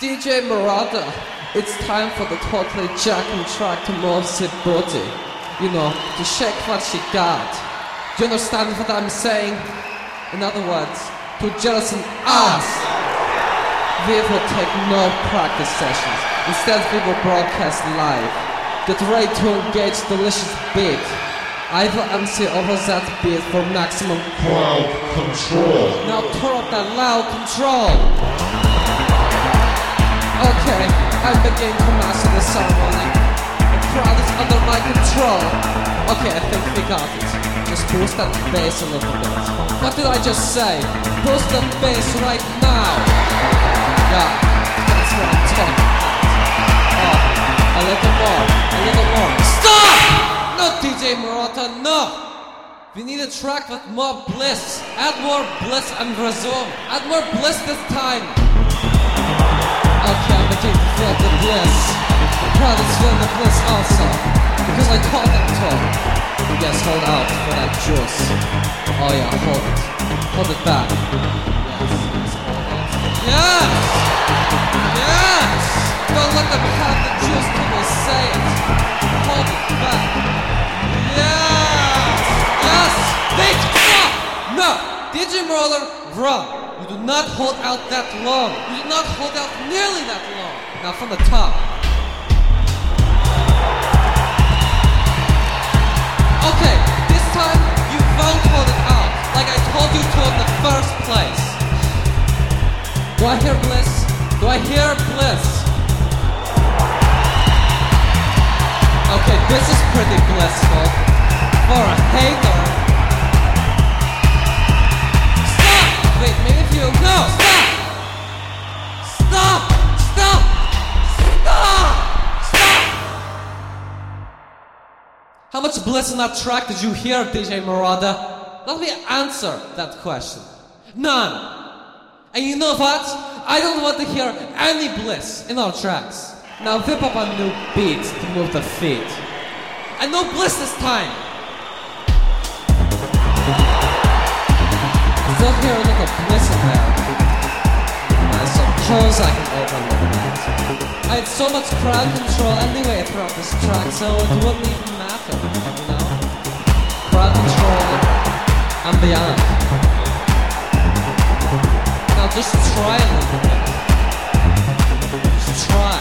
DJ Marauder, it's time for the totally jacking track to move the body. You know, to shake what she got. Do you understand what I'm saying? In other words, to jettison us. We will take no practice sessions. Instead, we will broadcast live. Get ready to engage delicious beat. I will MC over that beat for maximum Crowd control. now turn up that loud control. Okay, I begin to master the ceremony. The crowd is under my control. Okay, I think we got it. Just boost that bass a little bit. What did I just say? Boost the bass right now. Yeah, that's what I'm talking about. Oh, a little more, a little more. Stop! No, DJ Marauder, no! We need a track with more bliss. Add more bliss and resume. Add more bliss this time. To feel the bliss. Is feeling the bliss also. Because I told them to. Yes, hold out for that juice. Oh yeah, hold it. Hold it back. Yes! Yes! Don't let them have the juice till they say it. Hold it back. Yes! Yes! Stop! No! DJ Roller, run! You do not hold out that long. You do not hold out nearly that long. Now from the top. Okay, this time you won't hold it out like I told you to in the first place. Do I hear bliss? Do I hear bliss? Okay, this is pretty blissful. For a hater. Much bliss in that track did you hear, DJ Marauder? Let me answer that question. None. And you know what? I don't want to hear any bliss in our tracks. Now whip up a new beat to move the feet. And no bliss this time. Still hear a little bliss in there. I suppose I can overlook that. I had so much crowd control anyway throughout this track, so it wouldn't even matter, you know? Crowd control and beyond. Now just try a little bit. Just try.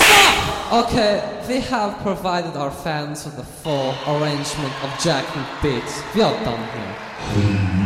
Stop! Okay, we have provided our fans with a full arrangement of Jack and Beats. We are done here.